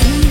you